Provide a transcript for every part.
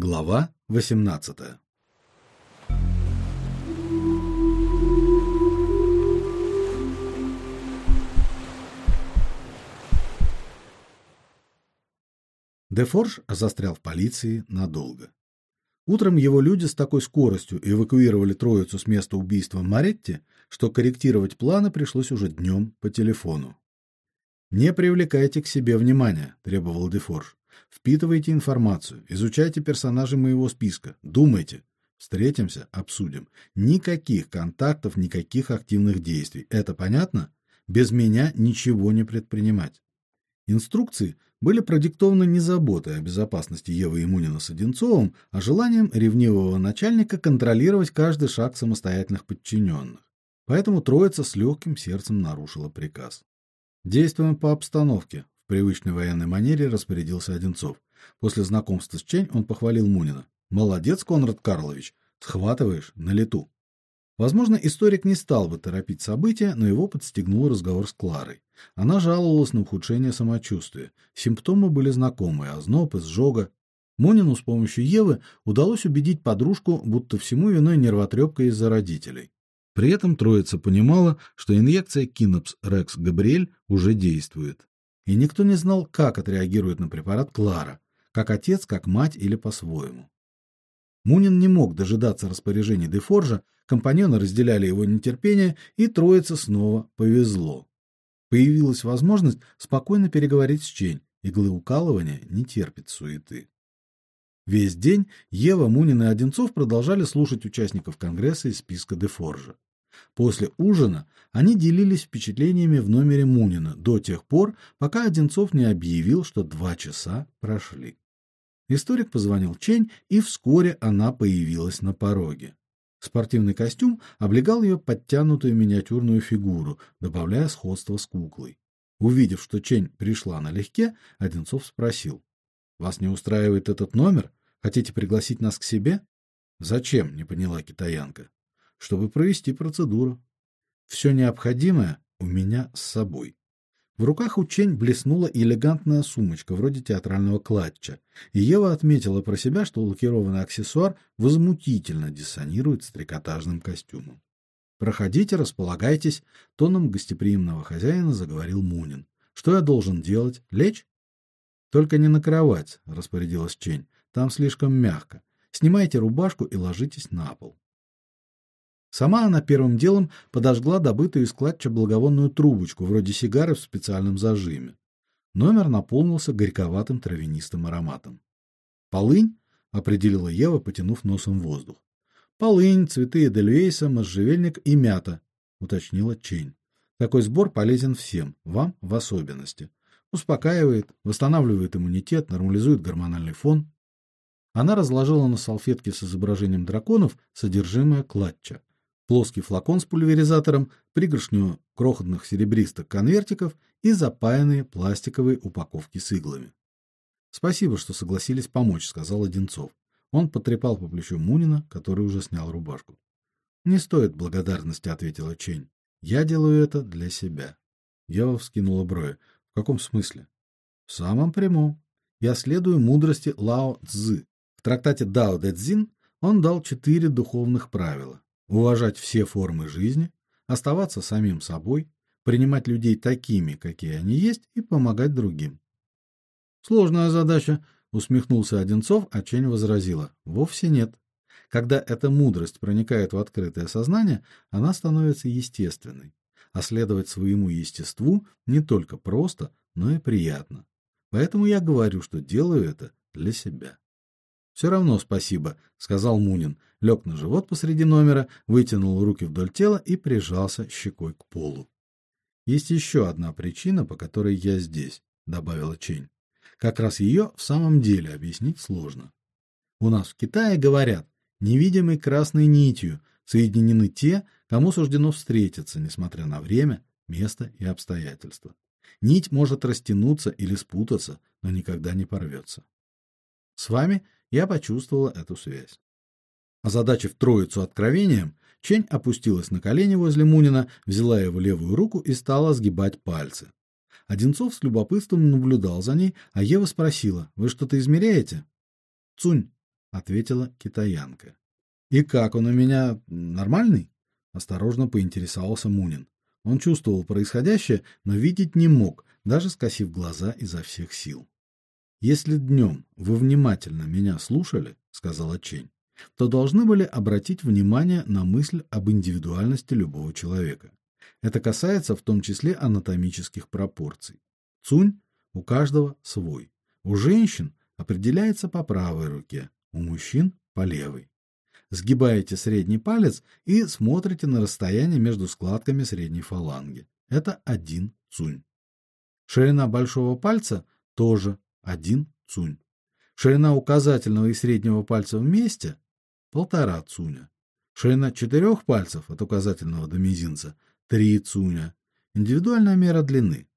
Глава 18. Дефорж застрял в полиции надолго. Утром его люди с такой скоростью эвакуировали троицу с места убийства Маретти, что корректировать планы пришлось уже днем по телефону. Не привлекайте к себе внимания, требовал Дефорж. Впитывайте информацию, изучайте персонажей моего списка, думайте. Встретимся, обсудим. Никаких контактов, никаких активных действий. Это понятно? Без меня ничего не предпринимать. Инструкции были продиктованы не заботой о безопасности Евы Имунина с Одинцовым, а желанием ревнивого начальника контролировать каждый шаг самостоятельных подчиненных. Поэтому троица с легким сердцем нарушила приказ. Действуем по обстановке, привычной военной манере распорядился Одинцов. После знакомства с Чень он похвалил Мунина. Молодец, Конрад Карлович, схватываешь на лету. Возможно, историк не стал бы торопить события, но его подстегнул разговор с Кларой. Она жаловалась на ухудшение самочувствия. Симптомы были знакомые: озноб, изжога. Мунину с помощью Евы удалось убедить подружку, будто всему виной нервотрепка из-за родителей. При этом троица понимала, что инъекция Кинопс Рекс Габриэль уже действует и никто не знал, как отреагирует на препарат Клара, как отец, как мать или по-своему. Мунин не мог дожидаться распоряжений Дефоржа, компаньоны разделяли его нетерпение, и троице снова повезло. Появилась возможность спокойно переговорить с Чень, иглоукалывание не терпит суеты. Весь день Ева, Мунин и Одинцов продолжали слушать участников конгресса из списка Дефоржа. После ужина они делились впечатлениями в номере Мунина до тех пор, пока Одинцов не объявил, что два часа прошли. Историк позвонил Чень, и вскоре она появилась на пороге. Спортивный костюм облегал ее подтянутую миниатюрную фигуру, добавляя сходства с куклой. Увидев, что Чень пришла налегке, Одинцов спросил: "Вас не устраивает этот номер? Хотите пригласить нас к себе?" "Зачем?" не поняла китаянка чтобы провести процедуру. Все необходимое у меня с собой. В руках у Чень блеснула элегантная сумочка вроде театрального клатча, и Ева отметила про себя, что лакированный аксессуар возмутительно диссонирует с трикотажным костюмом. Проходите, располагайтесь, тоном гостеприимного хозяина заговорил Мунин. Что я должен делать? Лечь? Только не на кровать, распорядилась Чень. Там слишком мягко. Снимайте рубашку и ложитесь на пол. Сама она первым делом подожгла добытую из клатча благовонную трубочку, вроде сигары в специальном зажиме. Номер наполнился горьковатым травянистым ароматом. Полынь, определила Ева, потянув носом воздух. Полынь, цветы эдельвейса, можжевельник и мята, уточнила Чень. Такой сбор полезен всем, вам в особенности. Успокаивает, восстанавливает иммунитет, нормализует гормональный фон. Она разложила на салфетке с изображением драконов содержимое клатча плоский флакон с пульверизатором, пригоршню крохотных серебристых конвертиков и запаянные пластиковые упаковки с иглами. Спасибо, что согласились помочь, сказал Одинцов. Он потрепал по плечу Мунина, который уже снял рубашку. Не стоит благодарности, ответила Чень. Я делаю это для себя. Ева вскинула брови. В каком смысле? В самом прямом. Я следую мудрости Лао Цзы. В трактате Дао Дэ Цзин он дал четыре духовных правила: уважать все формы жизни, оставаться самим собой, принимать людей такими, какие они есть, и помогать другим. Сложная задача, усмехнулся Одинцов, а Чень возразила: вовсе нет. Когда эта мудрость проникает в открытое сознание, она становится естественной. А следовать своему естеству не только просто, но и приятно. Поэтому я говорю, что делаю это для себя. Все равно спасибо, сказал Мунин, лег на живот посреди номера, вытянул руки вдоль тела и прижался щекой к полу. Есть еще одна причина, по которой я здесь, добавила Чень. Как раз ее в самом деле объяснить сложно. У нас в Китае говорят: невидимой красной нитью соединены те, кому суждено встретиться, несмотря на время, место и обстоятельства. Нить может растянуться или спутаться, но никогда не порвется. С вами я почувствовала эту связь. Озадачив троицу откровением, Чень опустилась на колени возле Мунина, взяла его левую руку и стала сгибать пальцы. Одинцов с любопытством наблюдал за ней, а Ева спросила: "Вы что-то измеряете?" "Цунь", ответила китаянка. И как он у меня нормальный? осторожно поинтересовался Мунин. Он чувствовал происходящее, но видеть не мог, даже скосив глаза изо всех сил. Если днем вы внимательно меня слушали, сказала Чень, то должны были обратить внимание на мысль об индивидуальности любого человека. Это касается в том числе анатомических пропорций. Цунь у каждого свой. У женщин определяется по правой руке, у мужчин по левой. Сгибаете средний палец и смотрите на расстояние между складками средней фаланги. Это один цунь. Ширина большого пальца тоже один цунь. Ширина указательного и среднего пальца вместе полтора цуня. Ширина четырех пальцев от указательного до мизинца три цуня. Индивидуальная мера длины.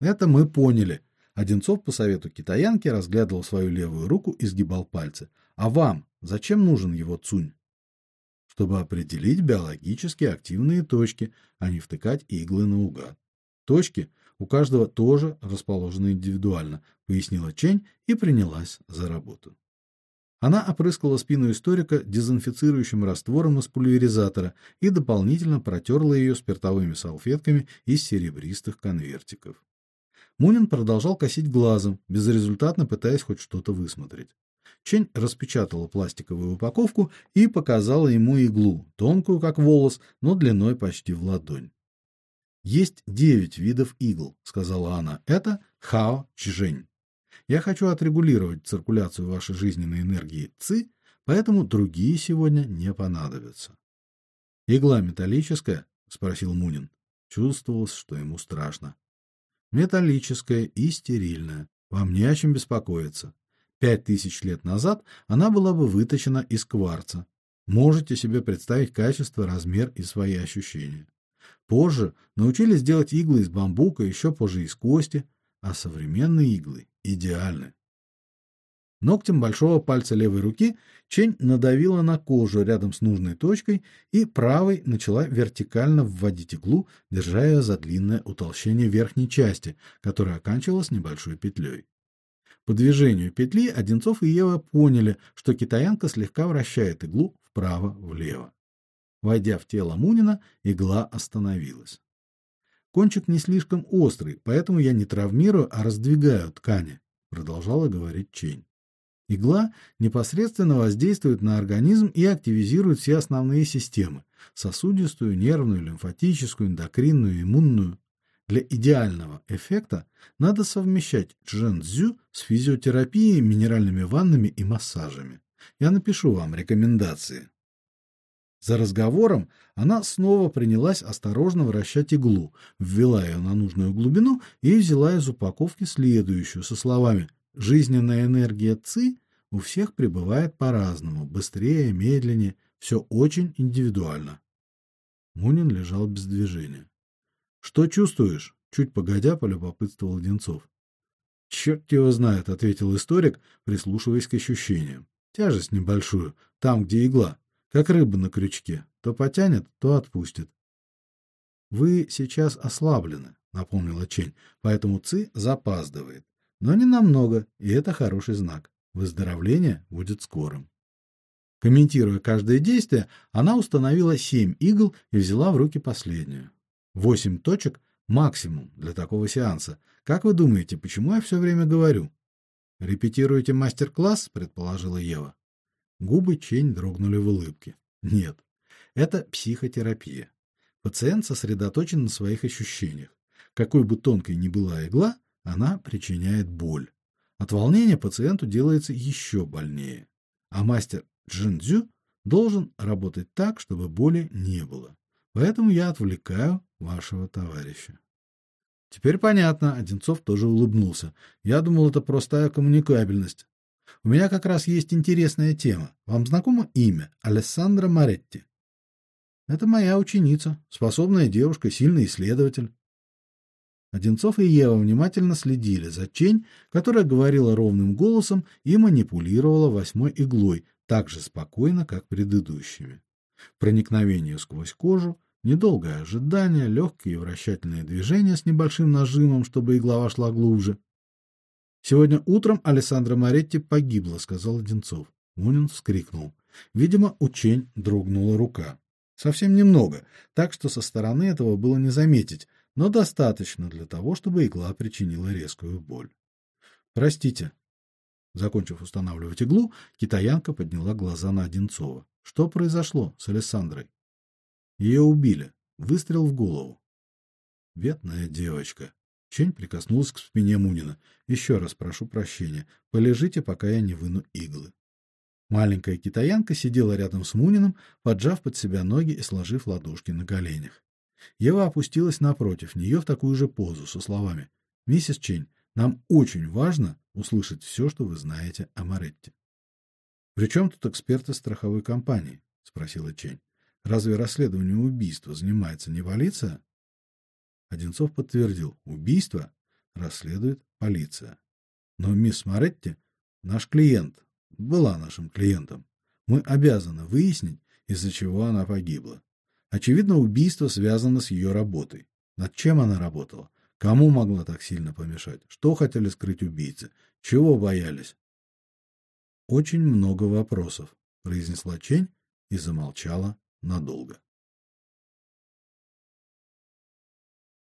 Это мы поняли. Одинцов по совету китаянки разглядывал свою левую руку и сгибал пальцы. А вам зачем нужен его цунь? Чтобы определить биологически активные точки, а не втыкать иглы наугад. Точки у каждого тоже расположены индивидуально, пояснила Чень и принялась за работу. Она опрыскала спину историка дезинфицирующим раствором из пульверизатора и дополнительно протерла ее спиртовыми салфетками из серебристых конвертиков. Мунин продолжал косить глазом, безрезультатно пытаясь хоть что-то высмотреть. Чень распечатала пластиковую упаковку и показала ему иглу, тонкую как волос, но длиной почти в ладонь. Есть девять видов игл, сказала она. Это хао чжэнь. Я хочу отрегулировать циркуляцию вашей жизненной энергии ци, поэтому другие сегодня не понадобятся. Игла металлическая, спросил Мунин. Чувствовалось, что ему страшно. Металлическая и стерильная. Вам не о чем беспокоиться. Пять тысяч лет назад она была бы выточена из кварца. Можете себе представить качество, размер и свои ощущения. Позже научились делать иглы из бамбука, еще позже из кости, а современные иглы идеальны. Ногтем большого пальца левой руки Чень надавила на кожу рядом с нужной точкой и правой начала вертикально вводить иглу, держа ее за длинное утолщение верхней части, которая оканчивалась небольшой петлей. По движению петли Одинцов и Ева поняли, что китаянка слегка вращает иглу вправо-влево. Войдя в тело Мунина, игла остановилась. Кончик не слишком острый, поэтому я не травмирую, а раздвигаю ткани, продолжала говорить Чень. Игла непосредственно воздействует на организм и активизирует все основные системы: сосудистую, нервную, лимфатическую, эндокринную, иммунную. Для идеального эффекта надо совмещать джэнцзю с физиотерапией, минеральными ваннами и массажами. Я напишу вам рекомендации. За разговором она снова принялась осторожно вращать иглу, ввела ее на нужную глубину и взяла из упаковки следующую со словами: "Жизненная энергия ци у всех пребывает по-разному, быстрее, медленнее, все очень индивидуально". Мунин лежал без движения. "Что чувствуешь?" чуть погодя полюбопытствовал Денцов. «Черт его знает, ответил историк, прислушиваясь к ощущениям. Тяжесть небольшую, там, где игла как рыба на крючке, то потянет, то отпустит. Вы сейчас ослаблены, напомнила Чень, поэтому ци запаздывает, но не намного, и это хороший знак. Выздоровление будет скорым. Комментируя каждое действие, она установила семь игл и взяла в руки последнюю. Восемь точек максимум для такого сеанса. Как вы думаете, почему я все время говорю? Репетируете мастер-класс, предположила Ева. Губы Чень дрогнули в улыбке. Нет. Это психотерапия. Пациент сосредоточен на своих ощущениях. Какой бы тонкой ни была игла, она причиняет боль. От волнения пациенту делается еще больнее. А мастер Джиндзю должен работать так, чтобы боли не было. Поэтому я отвлекаю вашего товарища. Теперь понятно, Одинцов тоже улыбнулся. Я думал, это простая коммуникабельность. У меня как раз есть интересная тема. Вам знакомо имя Алессандра Маретти? Это моя ученица, способная девушка, сильный исследователь. Одинцов и Ева внимательно следили за Чень, которая говорила ровным голосом и манипулировала восьмой иглой так же спокойно, как предыдущими. Проникновение сквозь кожу, недолгое ожидание, легкие вращательные движения с небольшим нажимом, чтобы игла вошла глубже. Сегодня утром Александра Маретти погибла, сказал Одинцов. Мунин вскрикнул. Видимо, у Чень дрогнула рука. Совсем немного, так что со стороны этого было не заметить, но достаточно для того, чтобы игла причинила резкую боль. Простите. Закончив устанавливать иглу, китаянка подняла глаза на Одинцова. Что произошло с Александрой? Ее убили. Выстрел в голову. Бедная девочка. Чень прикоснулась к спине Мунина. Еще раз прошу прощения. Полежите, пока я не выну иглы. Маленькая китаянка сидела рядом с Муниным, поджав под себя ноги и сложив ладошки на коленях. Ева опустилась напротив нее в такую же позу со словами: "Миссис Чень, нам очень важно услышать все, что вы знаете о Маретте". «При чем тут эксперты страховой компании?" спросила Чень. "Разве расследованием убийства занимается не полиция?" Одинцов подтвердил: "Убийство расследует полиция. Но мисс Маретти наш клиент, была нашим клиентом. Мы обязаны выяснить, из-за чего она погибла. Очевидно, убийство связано с ее работой. Над чем она работала? Кому могла так сильно помешать? Что хотели скрыть убийцы? Чего боялись? Очень много вопросов, произнесла Чень и замолчала надолго.